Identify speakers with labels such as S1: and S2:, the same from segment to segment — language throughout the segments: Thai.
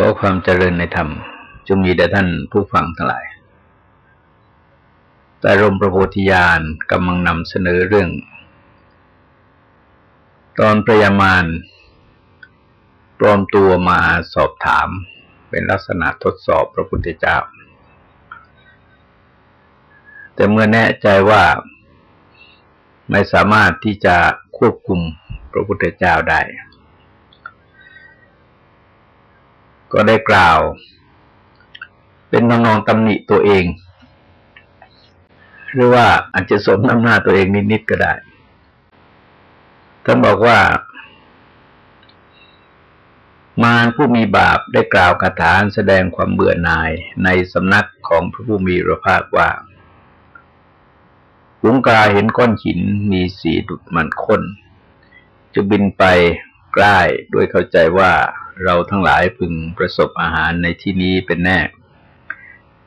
S1: ขอความเจริญในธรรมจงมีแด่ท่านผู้ฟังทั้งหลาย แต่รมประโพธิญาณกำลังนำเสนอเรื่อง ตอนพระยามานปลอมตัวมาสอบถาม เป็นลักษณะทดสอบพระพุทธเจ้า แต่เมื่อแน่ใจว่าไม่สามารถที่จะควบคุมพระพุทธเจ้าได้ ก็ได้กล่าว เป็นนองตำหนิตัวเอง หรือว่าอาจจะสมน้ำหน้าตัวเองนิดๆก็ได้ท่านบอกว่า มารผู้มีบาปได้กล่าวคาถาแสดงความเบื่อหน่ายในสำนักของพระผู้มีพระภาคว่าลุงกาเห็นก้อนหินมีสีดุดมันค้น จะบินไปใกล้ด้วยเข้าใจว่า เราทั้งหลายพึงประสบอาหารในที่นี้เป็นแน่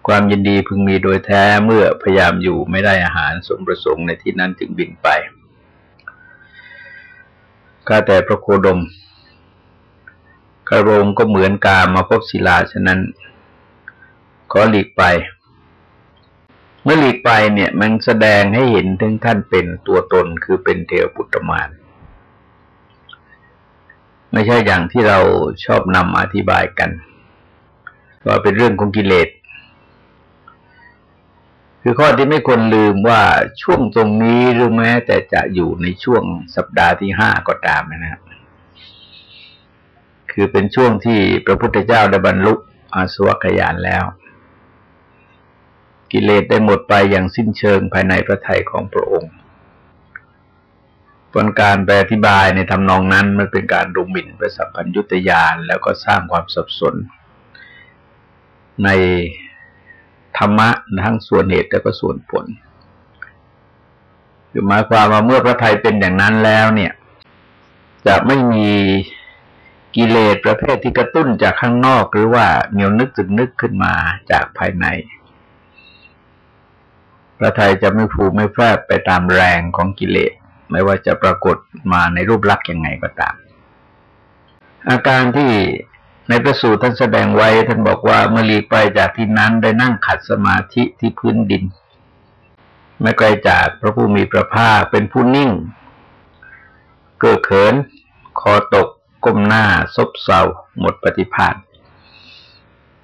S1: ความยินดีพึงมีโดยแท้เมื่อพยายามอยู่ไม่ได้อาหารสมประสงค์ในที่นั้นจึงบินไปก้าแต่พระโคดมกระโรงก็เหมือนกามาพบศิลาฉะนั้น ขอหลีกไป เมื่อหลีกไปเนี่ย มันแสดงให้เห็นถึงท่านเป็นตัวตนคือเป็นเทวปุตตมาน ไม่ใช่อย่างที่เราชอบนำอธิบายกันว่าเป็นเรื่องของกิเลส คือข้อที่ไม่ควรลืมว่าช่วงตรงนี้หรือแม้แต่จะอยู่ในช่วงสัปดาห์ที่ห้าก็ตามนะครับ คือเป็นช่วงที่พระพุทธเจ้าได้บรรลุอาสวัคยานแล้ว กิเลสได้หมดไปอย่างสิ้นเชิงภายในพระทัยของพระองค์ ผลการแปอธิบายในทำนองนั้นมันเป็นการดูหมิ่นประสัพพัญยุตยานแล้วก็สร้างความสับสน ในธรรมะทั้งส่วนเหตุและก็ส่วนผลคือหมายความว่าเมื่อพระไทยเป็นอย่างนั้นแล้วเนี่ย จะไม่มีกิเลสประเภทที่กระตุ้นจากข้างนอกหรือว่าเหนียวนึกจึกนึกขึ้นมาจากภายใน พระไทยจะไม่ผูกไม่แพร่ไปตามแรงของกิเลส ไม่ว่าจะปรากฏมาในรูปลักษณ์ยังไงก็ตาม อาการที่ในประสูตรท่านแสดงไว้ท่านบอกว่าเมื่อลีไปจากที่นั้นได้นั่งขัดสมาธิที่พื้นดิน ไม่ไกลจากพระผู้มีพระภาคเป็นผู้นิ่ง เกิดเขิน คอตก ก้มหน้า ซบเซาหมดปฏิภาณ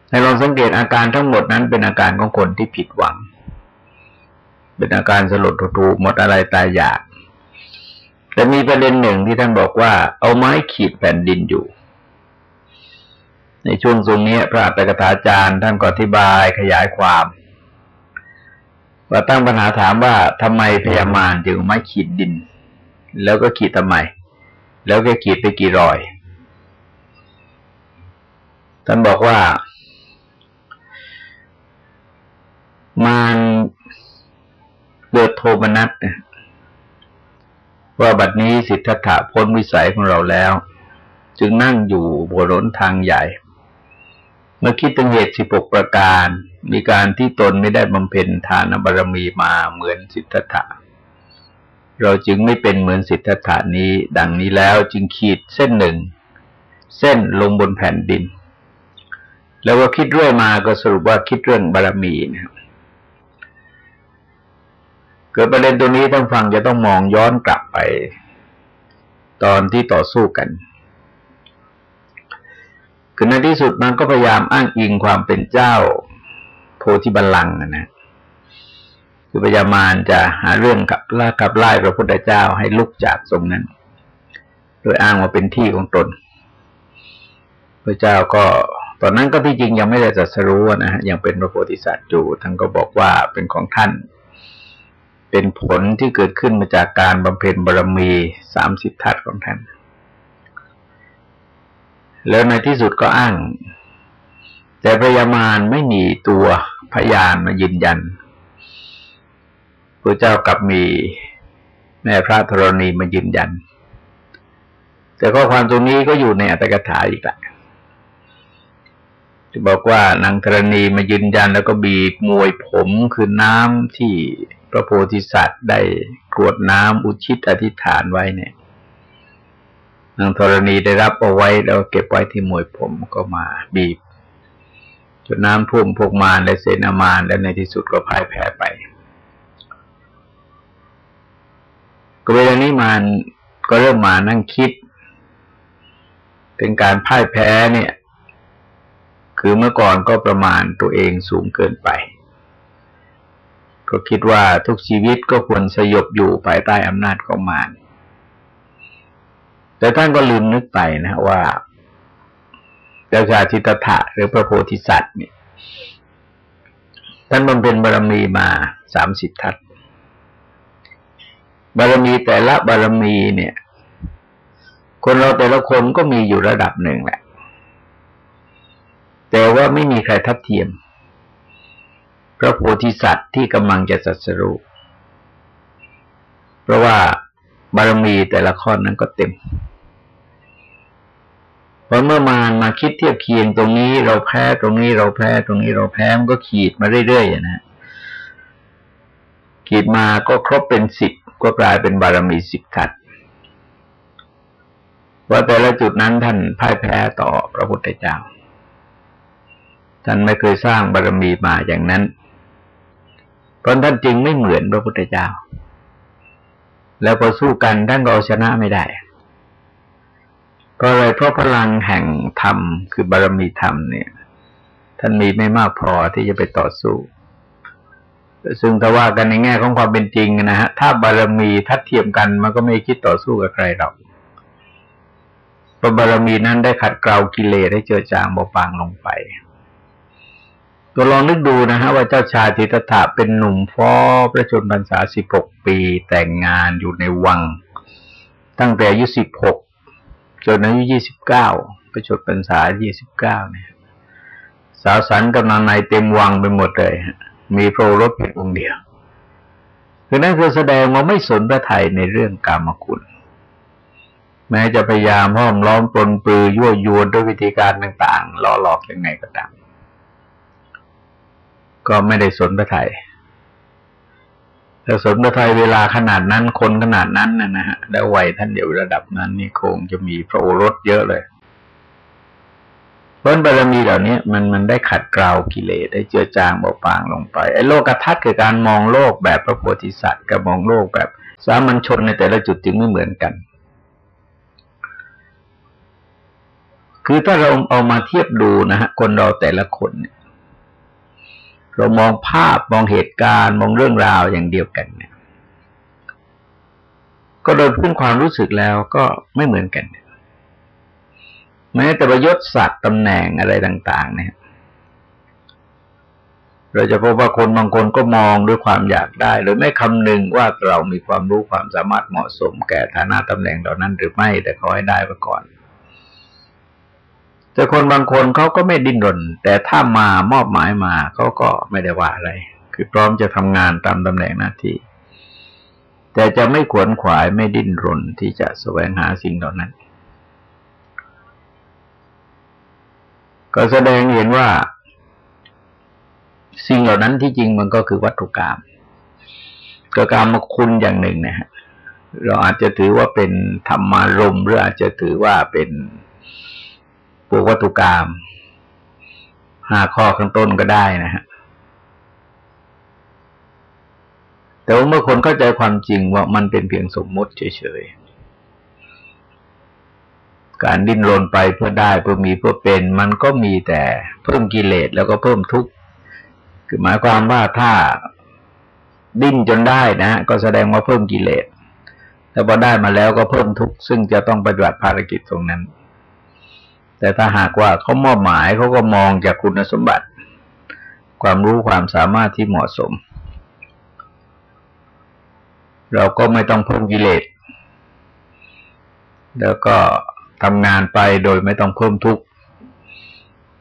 S1: ให้ลองสังเกตอาการทั้งหมดนั้นเป็นอาการของคนที่ผิดหวัง เป็นอาการสลดทุหมดอะไรตายอยาก แต่มีประเด็นหนึ่งที่ท่านบอกว่า เอาไม้ขีดแผ่นดินอยู่ ในช่วงตรงนี้พระอัตถกถาจารย์ท่านก็อธิบายขยายความ ว่าตั้งปัญหาถามว่าทำไมพญามารจึงไม้ขีดดิน แล้วก็ขีดทำไม แล้วก็ขีดไปกี่รอย ท่านบอกว่ามารเกิดโทมนัสเนี่ย ว่าบัดนี้สิทธัตถะพ้นวิสัยของเราแล้ว จึงนั่งอยู่บนรนทางใหญ่ เมื่อคิดถึงเหตุสิบกประการ มีการที่ตนไม่ได้บำเพ็ญทานบารมีมาเหมือนสิทธัตถะเราจึงไม่เป็นเหมือนสิทธัตถานี้ ดังนี้แล้วจึงขีดเส้นหนึ่ง เส้นลงบนแผ่นดิน แล้วก็คิดเรื่อยมาก็สรุปว่าคิดเรื่องบารมีนะครับ กิดประเด็นตัวนี้ต้องฟังจะต้องมองย้อนกลับไป ตอนที่ต่อสู้กันคือในที่สุดมันก็พยายามอ้างอิงความเป็นเจ้า โพธิบัลลังก์นะคือพยามารจะหาเรื่องกับล่ากับไล่พระพุทธเจ้าให้ลุกจากตรงนั้น โดยอ้างว่าเป็นที่ของตน พระเจ้าก็ตอนนั้นก็ที่จริงยังไม่ได้จัดสรู้นะฮะยังเป็นพระโพธิสัตว์อยู่ท่านก็บอกว่าเป็นของท่าน เป็นผลที่เกิดขึ้นมาจากการบำเพ็ญบารมีสามสิบทัศของท่าน แล้วในที่สุดก็อ้าง แต่พยามารไม่มีตัวพยานมายืนยันพระเจ้ากับมีแม่พระธรณีมายืนยัน แต่ข้อความตรงนี้ก็อยู่ในอัตถกถาอีกแหละจะบอกว่านางธรณีมายืนยันแล้วก็บีบมวยผมคือน้ำที่ ระโพธิสัตว์ได้กรวดน้ำอุชิตอธิษฐานไว้เนี่ยนางธรณีได้รับเอาไว้แล้วเก็บไว้ที่มวยผมก็มาบีบจนน้ำพุ่มพวกมารและเสนามารแล้วในที่สุดก็พ่ายแพ้ไปก็เวลานี้มารก็เริ่มมานั่งคิด เป็นการพ่ายแพ้เนี่ย คือเมื่อก่อนก็ประมาณตัวเองสูงเกินไป ก็คิดว่าทุกชีวิตก็ควรสยบอยู่ภายใต้อำนาจของมารแต่ท่านก็ลืมนึกไปนะว่าเจ้าชาจิตถะหรือพระโพธิสัตว์เนี่ยท่านบำเพ็ญบารมีมาสามสิบทัศบารมีแต่ละบารมีเนี่ย คนเราแต่ละคนก็มีอยู่ระดับหนึ่งแหละ แต่ว่าไม่มีใครทัดเทียม พระโพธิสัตว์ที่กำลังจะสัสรุเพราะว่าบารมีแต่ละข้อนั้นก็เต็มพอเมื่อมามาคิดเทียบเคียงตรงนี้เราแพ้ตรงนี้เราแพ้ตรงนี้เราแพ้มันก็ขีดมาเรื่อยๆนะขีดมาก็ครบเป็นสิบก็กลายเป็นบารมีสิบขัดว่าแต่ละจุดนั้นท่านพ่ายแพ้ต่อพระพุทธเจ้า ท่านไม่เคยสร้างบารมีมาอย่างนั้น ราะท่านจึงไม่เหมือนพระพุทธเจ้า แล้วพอสู้กันท่านก็เอาชนะไม่ได้ก็เลยเพราะพลังแห่งธรรม คือบารมีธรรมเนี่ย ท่านมีไม่มากพอที่จะไปต่อสู้ ซึ่งถ้าว่ากันในแง่ของความเป็นจริงนะฮะ ถ้าบารมีทัดเทียมกันมันก็ไม่คิดต่อสู้กับใครหรอกพระบารมีนั้นได้ขัดเกลากิเลสให้เจือจางเบาบางลงไป ตัวลองนึกดูนะฮะว่าเจ้าชายทิตถะเป็นหนุ่มฟ้อพระชนพรรษาสิบหกปีแต่งงานอยู่ในวัง ตั้งแต่อายุสิบหกจนอายุยี่สิบเก้าไปจดพรรษายี่สิบเก้าเนี่ย สาวสันกำลังในเต็มวังไปหมดเลยมีโพรรถเพียงองค์เดียวคือนั่นคือแสดงว่าไม่สนพระไทยในเรื่องกรรมคุณ แม้จะพยายามห้อมล้อมปลนปือยั่วยวนด้วยวิธีการต่าง ๆ ล่อหลอกยังไงก็ตาม ก็ไม่ได้สนพระไทยแต่สนพระไทยเวลาขนาดนั้นคนขนาดนั้นนะนะฮะแล้ววัยท่านเดียวระดับนั้นนี่คงจะมีพระโอรสเยอะเลยเพราะบารมีเหล่านี้มันมันได้ขัดเกลากิเลสได้เจือจางเบาบางลงไปไอ้โลกทัศน์คือการมองโลกแบบพระโพธิสัตว์กับมองโลกแบบ สามัญชนในแต่ละจุดจึงไม่เหมือนกัน คือถ้าเราเอามาเทียบดูนะฮะคนเราแต่ละคนเนี่ย เรามองภาพมองเหตุการณ์ มองเรื่องราวอย่างเดียวกันเนี่ย ก็โดยพื้นความรู้สึกแล้วก็ไม่เหมือนกันแม้แต่ประยศสัตว์ตำแหน่งอะไรต่าง ๆ เนี่ย เราจะพบว่าคนบางคนก็มองด้วยความอยากได้ หรือไม่คำนึงว่าเรามีความรู้ความสามารถเหมาะสมแก่ฐานะตำแหน่งเหล่านั้นหรือไม่ แต่ขอให้ได้ไปก่อน แต่คนบางคนเขาก็ไม่ดิ้นรน แต่ถ้ามามอบหมายมาเขาก็ไม่ได้ว่าอะไร คือพร้อมจะทำงานตามตำแหน่งหน้าที่ แต่จะไม่ขวนขวายไม่ดิ้นรนที่จะแสวงหาสิ่งเหล่านั้น ก็แสดงเห็นว่า สิ่งเหล่านั้นที่จริงมันก็คือวัตถุกรรมก็กรรมคุณอย่างหนึ่งนะฮะเราอาจจะถือว่าเป็นธรรมารมหรืออาจจะถือว่าเป็น พวกวัตถุกรรมห้าข้อข้างต้นก็ได้นะฮะแต่ว่าเมื่อคนเข้าใจความจริงว่ามันเป็นเพียงสมมติเฉยๆ การดิ้นรนไปเพื่อได้เพื่อมีเพื่อเป็น มันก็มีแต่เพิ่มกิเลสแล้วก็เพิ่มทุกข์คือหมายความว่าถ้าดิ้นจนได้นะ ก็แสดงว่าเพิ่มกิเลสแต่พอได้มาแล้วก็เพิ่มทุกข์ซึ่งจะต้องปฏิบัติภารกิจตรงนั้น แต่ถ้าหากว่าเขามอบหมายเขาก็มองจากคุณสมบัติ ความรู้ความสามารถที่เหมาะสม เราก็ไม่ต้องเพิ่มกิเลสแล้วก็ทำงานไปโดยไม่ต้องเพิ่มทุกข์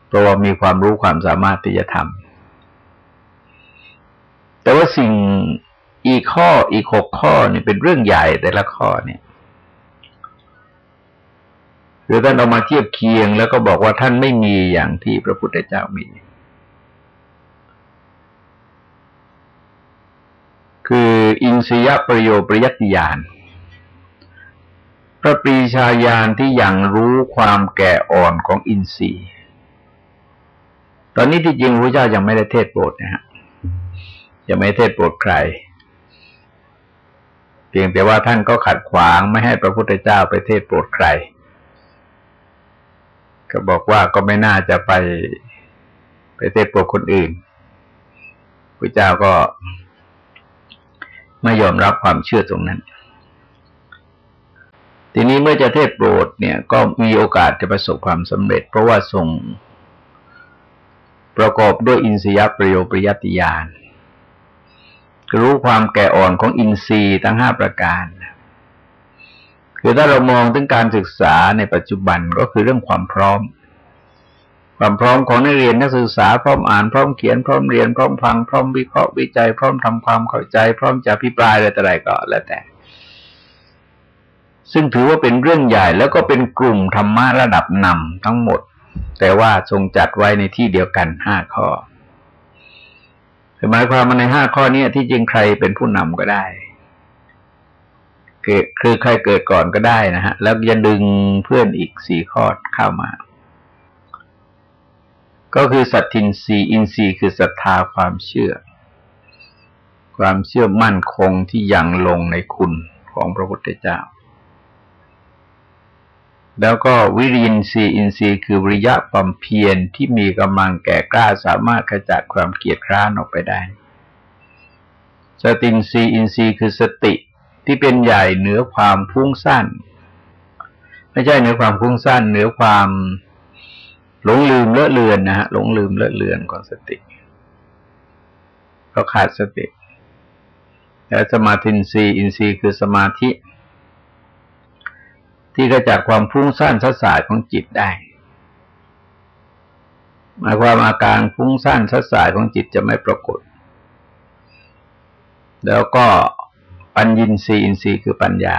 S1: เพราะว่ามีความรู้ความสามารถที่จะทำแต่ว่าสิ่งอีกข้ออีกหกข้อนี่เป็นเรื่องใหญ่แต่ละข้อเนี่ย หรือท่านเอามาเทียบเคียง แล้วก็บอกว่าท่านไม่มีอย่างที่พระพุทธเจ้ามี คืออินทรียประโยชน์ประยัติญาณพระปรีชาญาณที่ยังรู้ความแก่อ่อนของอินทรีย์ ตอนนี้ที่จริงพระเจ้ายังไม่ได้เทศโปรดนะฮะยังไม่เทศโปรดใครเพียงแต่ว่าท่านก็ขัดขวางไม่ให้พระพุทธเจ้าไปเทศโปรดใคร ก็บอกว่าก็ไม่น่าจะไปไปเทศโปรดคนอื่นพระเจ้าก็ไม่ยอมรับความเชื่อตรงนั้น ทีนี้เมื่อจะเทศโปรดเนี่ย ก็มีโอกาสจะประสบความสำเร็จ เพราะว่าทรงประกอบด้วยอินทรียประโยปริยติยานรู้ความแก่อ่อนของอินทรีย์ทั้งห้าประการ คือถ้าเรามองถึงการศึกษาในปัจจุบันก็คือเรื่องความพร้อม ความพร้อมของนักเรียนนักศึกษาพร้อมอ่านพร้อมเขียนพร้อมเรียนพร้อมฟังพร้อมวิเคราะห์วิจัยพร้อมทำความเข้าใจ พร้อมจะพิปรายอะไรต่ออะไรก็แล้วแต่ ซึ่งถือว่าเป็นเรื่องใหญ่แล้วก็เป็นกลุ่มธรรมะระดับนำทั้งหมด แต่ว่าทรงจัดไว้ในที่เดียวกันห้าข้อหมายความมาในห้าข้อนี้ที่จริงใครเป็นผู้นำก็ได้ คือคใครเกิดก่อนก็ได้นะฮะ แล้วจะดึงเพื่อนอีกสี่ข้อเข้ามา ก็คือสัตทินรีอินทรีย์คือศรัทธาความเชื่อ ความเชื่อมั่นคงที่ยังลงในคุณของพระพุทธเจ้า แล้วก็วิริยินทรีย์อินทรีย์คือวิริยะความเพียรที่มีกำลังแก่กล้าสามารถขจัดความเกียดคร้านออกไปได้สตินทรีย์อินทรีย์คือสติ ที่เป็นใหญ่เหนือความพุ่งสั้นไม่ใช่เหนือความพุ่งสั้นเหนือความหลงลืมเลอะเลือนนะฮะหลงลืมเลอะเลือนของสติเราขาดสติแล้วสมาธินทรีย์อินทรีย์คือสมาธิ ที่กระจัดความฟุ้งซ่านสัสายของจิตได้หมายความอาการฟุ้งซ่านสัสายของจิตจะไม่ปรากฏ แล้วก็ ปัญญินทรีย์อินทรีย์คือปัญญา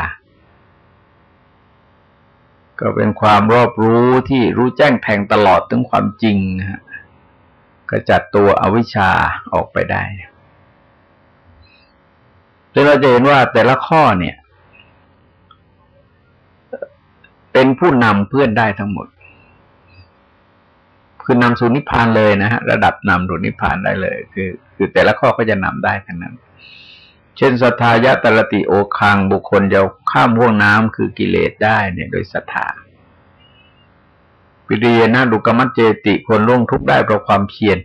S1: ก็เป็นความรอบรู้ที่รู้แจ้งแทงตลอดถึงความจริงฮะกระจัดตัวอวิชชาออกไปได้เราจะเห็นว่าแต่ละข้อเนี่ย เป็นผู้นำเพื่อนได้ทั้งหมด คือนำสู่นิพพานเลยนะฮะ ระดับนำสู่นิพพานได้เลย คือ คือแต่ละข้อก็จะนำได้ทั้งนั้น เช่นสัทธายะ ตะระติโอฆัง บุคคลจะข้ามห้วงน้ำคือกิเลสได้เนี่ยโดยศรัทธาวิริเยนะ ทุกขะมัจเจติคนล่วงทุกข์ได้เพราะความเพียร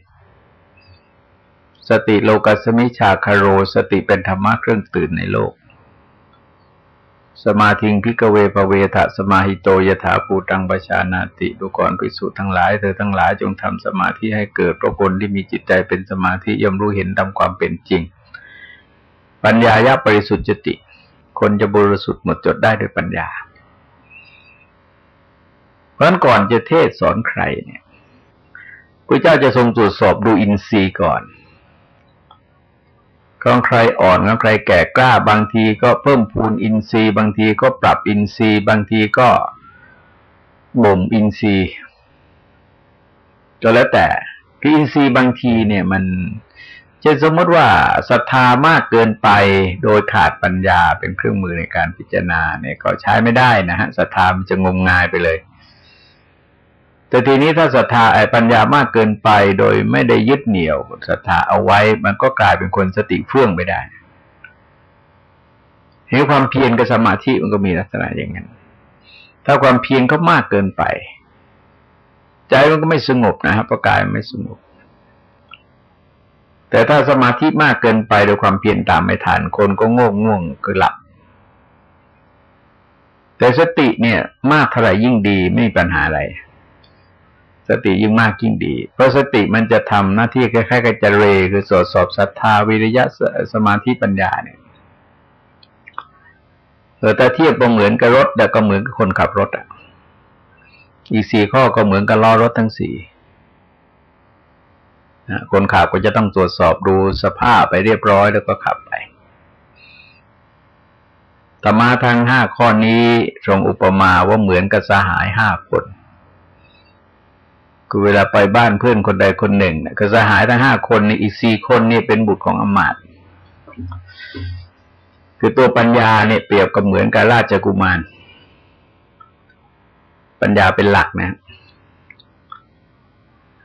S1: สติโลกัสมิชาคะโร สติเป็นธรรมะเครื่องตื่นในโลก สมาธิง ภิกขะเว ภาเวถะสมาหิโต ยะถาภูตัง ปะชานาติดูก่อนภิกษุทั้งหลายเธอทั้งหลายจงทำสมาธิให้เกิดเพราะคนที่มีจิตใจเป็นสมาธิย่อมรู้เห็นตามความเป็นจริง ปัญญายะบริสุทธิ์จติ คนจะบริสุทธิ์หมดจดได้ด้วยปัญญา เพราะนั้นก่อนจะเทศสอนใครเนี่ยพระเจ้าจะทรงตรวจสอบดูอินทรีย์ก่อนของใครอ่อนของใครแก่กล้า บางทีก็เพิ่มพูนอินทรีย์ บางทีก็ปรับอินทรีย์ บางทีก็บ่มอินทรีย์ก็แล้วแต่คืออินทรีย์บางทีเนี่ยมัน เช่นสมมติว่าศรัทธามากเกินไปโดยขาดปัญญาเป็นเครื่องมือในการพิจารณาเนี่ยก็ใช้ไม่ได้นะฮะศรัทธามันจะงมงายไปเลย แต่ทีนี้ถ้าศรัทธาไอ้ปัญญามากเกินไปโดยไม่ได้ยึดเหนี่ยวศรัทธาเอาไว้ มันก็กลายเป็นคนสติเฟื่องไปได้เห็นความเพียรกับสมาธิมันก็มีลักษณะอย่างนั้นถ้าความเพียรก็มากเกินไป ใจมันก็ไม่สงบนะครับประกายไม่สงบ แต่ถ้าสมาธิมากเกินไปโดยความเพียรตามไม่ทันคนก็ง่งง่วงคือหลับ แต่สติเนี่ย มากเท่าไหร่ยิ่งดีไม่มีปัญหาอะไร สติยิ่งมากยิ่งดี เพราะสติมันจะทำหน้าที่คล้ายๆกับจเรคือสอดสอบศรัทธาวิริยะสมาธิปัญญาเนี่ยเออแต่เทียบเหมือนกับรถแต่ก็เหมือนกับคนขับรถอะ อีกสี่ข้อก็เหมือนกับล้อรถทั้งสี่ คนขับก็จะต้องตรวจสอบดูสภาพไปเรียบร้อยแล้วก็ขับไปธรรมะทั้งห้าข้อนี้ทรงอุปมาว่าเหมือนกับสหายห้าคนคือเวลาไปบ้านเพื่อนคนใดคนหนึ่งก็สหายทั้งห้าคนนี่อีกสี่คนนี่เป็นบุตรของอมาตคือตัวปัญญาเนี่ยเปรียบกับเหมือนกับราชกุมาร ปัญญาเป็นหลักนะ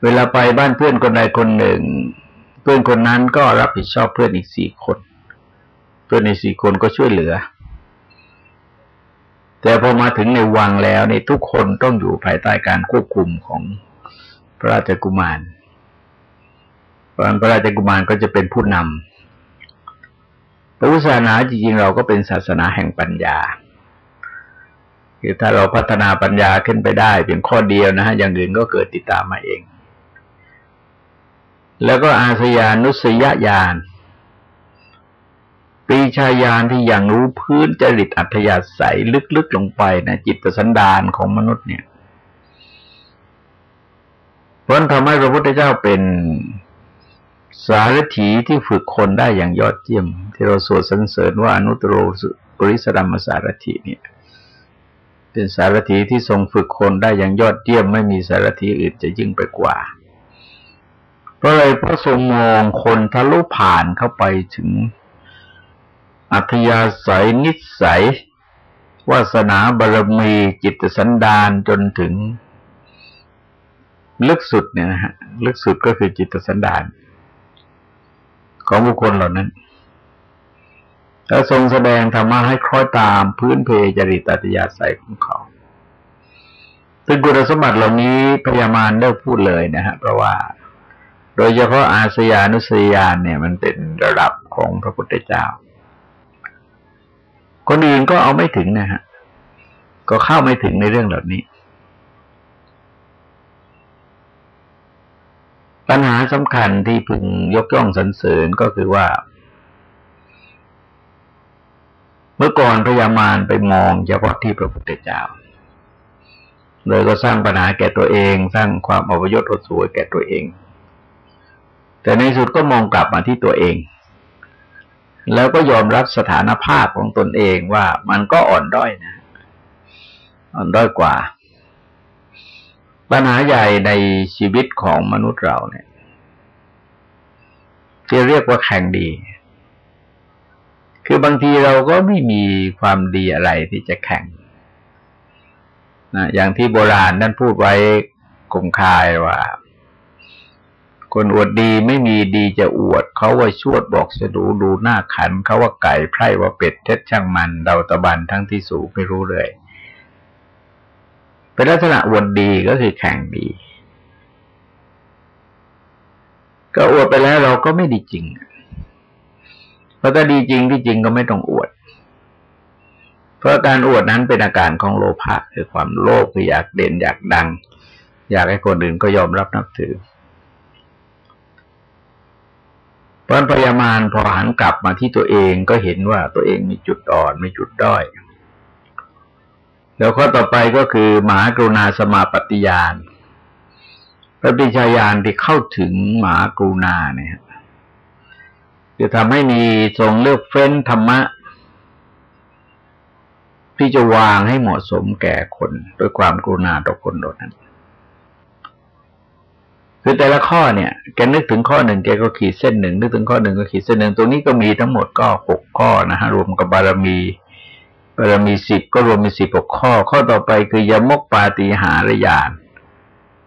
S1: เวลาไปบ้านเพื่อนคนใดคนหนึ่ง เพื่อนคนนั้นก็รับผิดชอบเพื่อนอีกสี่คน เพื่อนอีกสี่คนก็ช่วยเหลือ แต่พอมาถึงในวังแล้วในทุกคนต้องอยู่ภายใต้การควบคุมของพระราชกุมารเพราะพระราชกุมารก็จะเป็นผู้นำพระพุทธศาสนาจริงๆเราก็เป็นศาสนาแห่งปัญญาคือถ้าเราพัฒนาปัญญาขึ้นไปได้เป็นข้อเดียวนะฮะอย่างอื่นก็เกิดติดตามมาเอง แล้วก็อาสยานุสยญาณปีชาญาณที่อย่างรู้พื้นจริตอัธยาศัยลึกๆลงไปนะจิตสันดานของมนุษย์เนี่ยเพราะทำให้พระพุทธเจ้าเป็นสารถีที่ฝึกคนได้อย่างยอดเยี่ยม ที่เราสวดสรรเสริญว่าอนุตโรปริสรัมสารถีเนี่ยเป็นสารถีที่ทรงฝึกคนได้อย่างยอดเยี่ยม ไม่มีสารถีอื่นจะยิ่งไปกว่า เพราะอะไรเพระทรงมองคนทะลุผ่านเข้าไปถึง อัธยาศัยนิสัยวาสนาบารมีจิตสันดานจนถึง ลึกสุดเนี่ยนะฮะลึกสุดก็คือจิตสันดาน ของบุคคลเหล่านั้นแล้วทรงแสดงธรรมะให้คล้อยตามพื้นเพจริตอัตยาศัยของเขาซึ่งกุศสมบัติเหล่านี้พยามารได้พูดเลยนะฮะเพราะว่า โดยเฉพาะอาสยานุสยานเนี่ย มันเป็นระดับของพระพุทธเจ้า คนอื่นก็เอาไม่ถึงนะฮะ ก็เข้าไม่ถึงในเรื่องเหล่านี้ ปัญหาสำคัญที่พึงยกย่องสรรเสริญก็คือว่า เมื่อก่อนพยามารไปมองเฉพาะที่พระพุทธเจ้าโดยก็สร้างปัญหาแก่ตัวเอง สร้างความอภยศอดสวยแก่ตัวเอง แต่ในสุดก็มองกลับมาที่ตัวเอง แล้วก็ยอมรับสถานภาพของตนเองว่ามันก็อ่อนด้อยนะ อ่อนด้อยกว่า ปัญหาใหญ่ในชีวิตของมนุษย์เราเนี่ยจะเรียกว่าแข่งดี คือบางทีเราก็ไม่มีความดีอะไรที่จะแข่งนะอย่างที่โบราณนั่นพูดไว้คงคายว่า คนอวดดีไม่มีดีจะอวด เขาว่าชวดบอกสะดูดูหน้าขัน เขาว่าไก่ไพร่ว่าเป็ดเท็จช่างมันเดาตะบันทั้งที่สูงไม่รู้เลยเป็นลักษณะอวดดีก็คือแข่งดี ก็อวดไปแล้วเราก็ไม่ดีจริงเพราะถ้าดีจริงที่จริงก็ไม่ต้องอวด เพราะการอวดนั้นเป็นอาการของโลภะคือความโลภคืออยากเด่นอยากดัง อยากให้คนอื่นก็ยอมรับนับถือ เพราะพยามารพอหันกลับมาที่ตัวเองก็เห็นว่าตัวเองมีจุดอ่อนมีจุดด้อย แล้วข้อต่อไปก็คือมหากรุณาสมาปฏิญาณพระปิชายานที่เข้าถึงมหากรุณาเนี่ยจะทำให้มีทรงเลือกเฟ้นธรรมะ ที่จะวางให้เหมาะสมแก่คนด้วยความกรุณาต่อคนโดนั้น คือแต่ละข้อเนี่ยแกนึกถึงข้อหนึ่งแกก็ขีดเส้นหนึ่งนึกถึงข้อหนึ่งก็ขีดเส้นหนึ่งตรงนี้ก็มีทั้งหมดก็หกข้อนะฮะรวมกับบารมีบารมีสิบก็รวมเป็นสิบหกข้อ ข้อต่อไปคือยมกปาฏิหาริยาน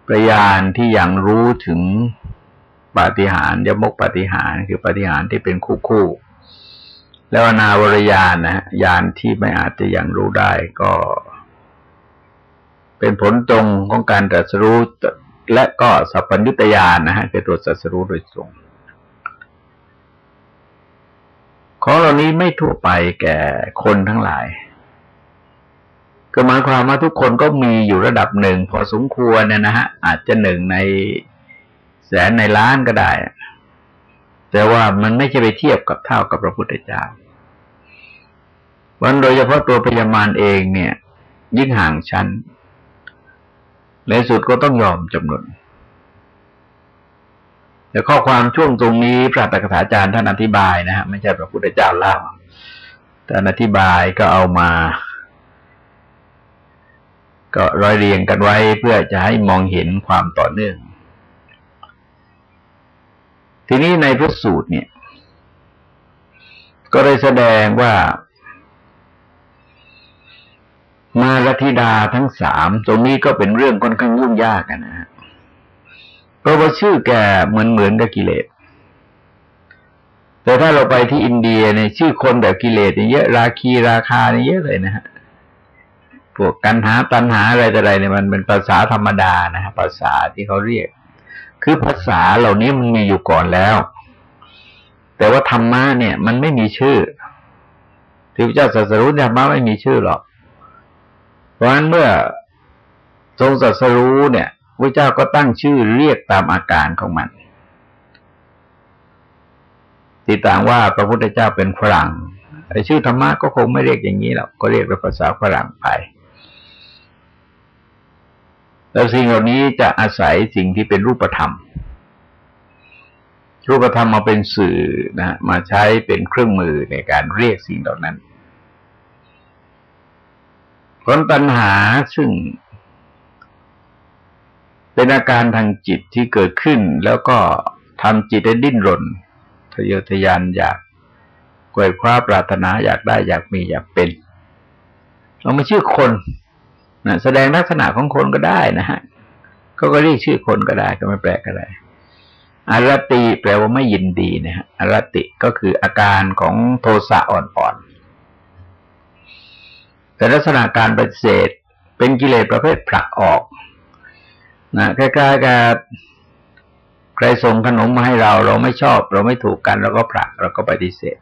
S1: ประยานที่ยังรู้ถึงปาฏิหาริย์ยมกปาฏิหาริย์คือปาฏิหาริย์ที่เป็นคู่คู่ แล้วนาวรยานนะยานที่ไม่อาจจะยังรู้ได้ก็ เป็นผลตรงของการตรัสรู้ และก็สัพพัญญุตยานนะฮะคือตัวตรัสรู้โดยตรง ของเหล่านี้ไม่ทั่วไปแก่คนทั้งหลายก็หมายความว่าทุกคนก็มีอยู่ระดับหนึ่งพอสมควรเนี่ยนะฮะอาจจะหนึ่งในแสนในล้านก็ได้ แต่ว่ามันไม่ใช่ไปเทียบกับเท่ากับพระพุทธเจ้าวันโดยเฉพาะตัวพญามารเองเนี่ย ยิ่งห่างชั้น ในสุดก็ต้องยอมจำนวนแต่ข้อความช่วงตรงนี้พระตถาจารย์ท่านอธิบายนะฮะไม่ใช่พระพุทธเจ้าเล่าแต่อธิบายก็เอามา ก็ร้อยเรียงกันไว้เพื่อจะให้มองเห็นความต่อเนื่อง ทีนี้ในพระสูตรเนี่ย ก็ได้แสดงว่า มารธิดาทั้งสามตรงนี้ก็เป็นเรื่องค่อนข้างยุ่งยากนะฮะเพราะว่าชื่อแกเหมือนเหมือนกับกิเลส แต่ถ้าเราไปที่อินเดียเนี่ยชื่อคนแบบกิเลสเนี่ยเยอะราคีราคาเนี่ยเยอะเลยนะฮะพวกกันหาตันหาอะไรแต่อะไรเนี่ยมันเป็นภาษาธรรมดานะฮะภาษาที่เขาเรียก คือภาษาเหล่านี้มันมีอยู่ก่อนแล้ว แต่ว่าธรรมะเนี่ย มันไม่มีชื่อที่พระเจ้าสัสรุธรรมะไม่มีชื่อหรอก ราะฉะนั้นเมื่อทรงสัสรู้เนี่ยพระเจ้าก็ตั้งชื่อเรียกตามอาการของมัน ติต่างว่าพระพุทธเจ้าเป็นฝรั่งไอ้ชื่อธรรมะก็คงไม่เรียกอย่างนี้หรอกก็เรียกเป็นภาษาฝรั่งไปแล้วสิ่งเหล่านี้จะอาศัยสิ่งที่เป็นรูปธรรม รูปธรรมมาเป็นสื่อนะมาใช้เป็นเครื่องมือในการเรียกสิ่งเหล่านั้น ผลตัณหาซึ่ง เป็นอาการทางจิตที่เกิดขึ้น แล้วก็ทำจิตให้ดิ้นรนทะเยอทะยานอยากกวยคว้าปรารถนาอยากได้อยากมีอยากเป็นเราไม่ชื่อคนนะแสดงลักษณะของคนก็ได้นะฮะก็เรียกชื่อคนก็ได้ก็ไม่แปลกอะไรอารติแปลว่าไม่ยินดีนะฮะอารติก็คืออาการของโทสะอ่อนๆ แต่ลักษณะการปฏิเสธเป็นกิเลสประเภทผลักออกนะใกล้ๆกับใครส่งขนมมาให้เรา เราไม่ชอบ เราไม่ถูกกัน เราก็ผลักเราก็ปฏิเสธ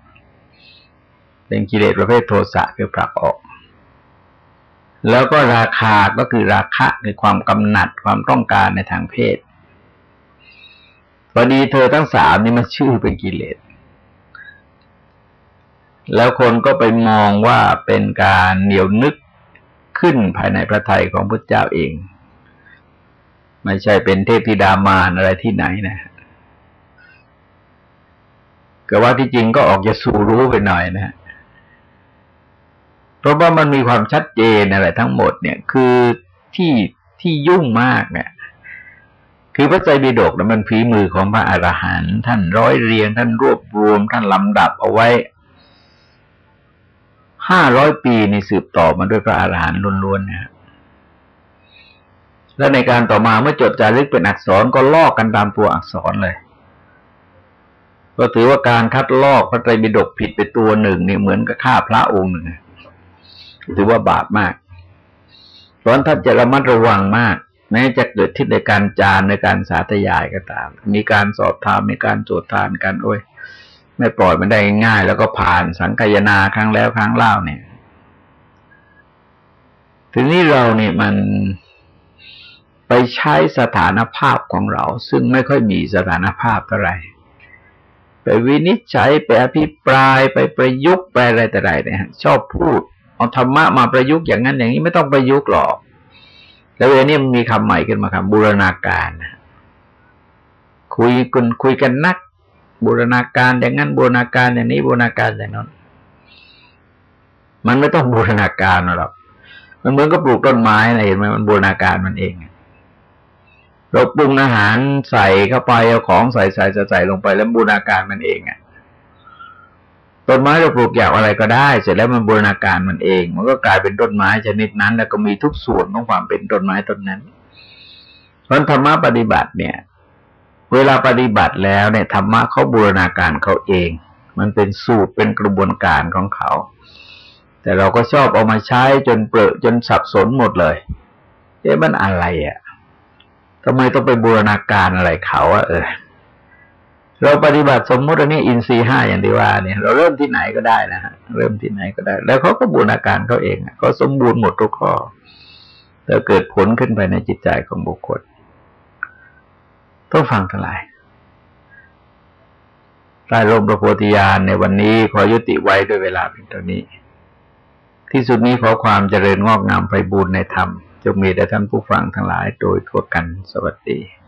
S1: เป็นกิเลสประเภทโทสะคือผลักออก แล้วก็ราคาก็คือราคะคือความกำหนัดความต้องการในทางเพศพอดีเธอทั้งสามนี่มันชื่อเป็นกิเลส แล้วคนก็ไปมองว่าเป็นการเหนียวนึกขึ้นภายในพระทัยของพระเจ้าเอง ไม่ใช่เป็นเทพธิดามารอะไรที่ไหนนะก็ว่าที่จริงก็ออกจะสู่รู้ไปหน่อยนะ เพราะว่ามันมีความชัดเจนอะไรทั้งหมดเนี่ย คือที่ที่ยุ่งมากเนี่ยคือพระใจบิดกนะมันฝีมือของพระอรหันต์ท่านร้อยเรียง ท่านรวบรวม ท่านลำดับเอาไว้ ห้าร้อยปีในสืบต่อมาด้วยพระอรหันต์ล้วนๆนะแล้วในการต่อมาเมื่อจดจารึกเป็นอักษรก็ลอกกันตามตัวอักษรเลยก็ถือว่าการคัดลอกพระไตรปิฎกผิดไปตัวหนึ่งเนี่ยเหมือนกับฆ่าพระองค์หนึ่งถือว่าบาปมากเพราะท่านจะระมัดระวังมาก แม้จะเกิดที่ในการจานในการสาธยายก็ตาม มีการสอบถามมีการโจทย์ทานกันโอ้ย ไม่ปล่อยมันได้ง่ายแล้วก็ผ่านสังคายนาครั้งแล้วครั้งเล่าเนี่ย ทีนี้เราเนี่ยมันไปใช้สถานภาพของเรา ซึ่งไม่ค่อยมีสถานภาพเท่าไหร่ไปวินิจฉัยไปอภิปรายไปประยุกต์ไปอะไรแต่ไรเนี่ยชอบพูดเอาธรรมะมาประยุกต์อย่างนั้นอย่างนี้ไม่ต้องประยุกต์หรอก แล้วเวลานี้มันมีคำใหม่ขึ้นมาครับบูรณาการคุยกันคุยกันนัก บูรณาการอย่างนั้นบูรณาการอย่างนี้บูรณาการอย่างนั้น มันไม่ต้องบูรณาการหรอกมันเหมือนกับปลูกต้นไม้นะเห็นไหมมันบูรณาการมันเองเราปรุงอาหารใส่เข้าไปเอาของใส่ใส่จะใส่ลงไปแล้วบูรณาการมันเองอะต้นไม้เราปลูกอย่างอะไรก็ได้ เสร็จแล้วมันบูรณาการมันเอง มันก็กลายเป็นต้นไม้ชนิดนั้น แล้วก็มีทุกส่วนของความเป็นต้นไม้ต้นนั้นเพราะธรรมะปฏิบัติเนี่ย เวลาปฏิบัติแล้วเนี่ยธรรมะเขาบูรณาการเขาเอง มันเป็นสูตรเป็นกระบวนการของเขา แต่เราก็ชอบเอามาใช้จนเปรอะจนสับสนหมดเลยเอ๊ะมันอะไรอะ่ะทำไมต้องไปบูรณาการอะไรเขาอะเออเราปฏิบัติสมมติอันนี้อินทรีห้าอย่างที่ว่าเนี่ย เราเริ่มที่ไหนก็ได้นะฮะเริ่มที่ไหนก็ได้ แล้วเขาก็บูรณาการเขาเองเขาสมบูรณ์หมดทุกข้อแล้วเกิดผลขึ้นไปในจิตใจของบุคคล ต้องฟังทั้งหลายใต้ลมประโพธิญาณในวันนี้ขอยุติไว้ด้วยเวลาเพียงเท่านี้ ที่สุดนี้ขอความเจริญงอกงามไปบูรณนธรรม จงมีแด่ท่านผู้ฟังทั้งหลายโดยทั่วกันสวัสดี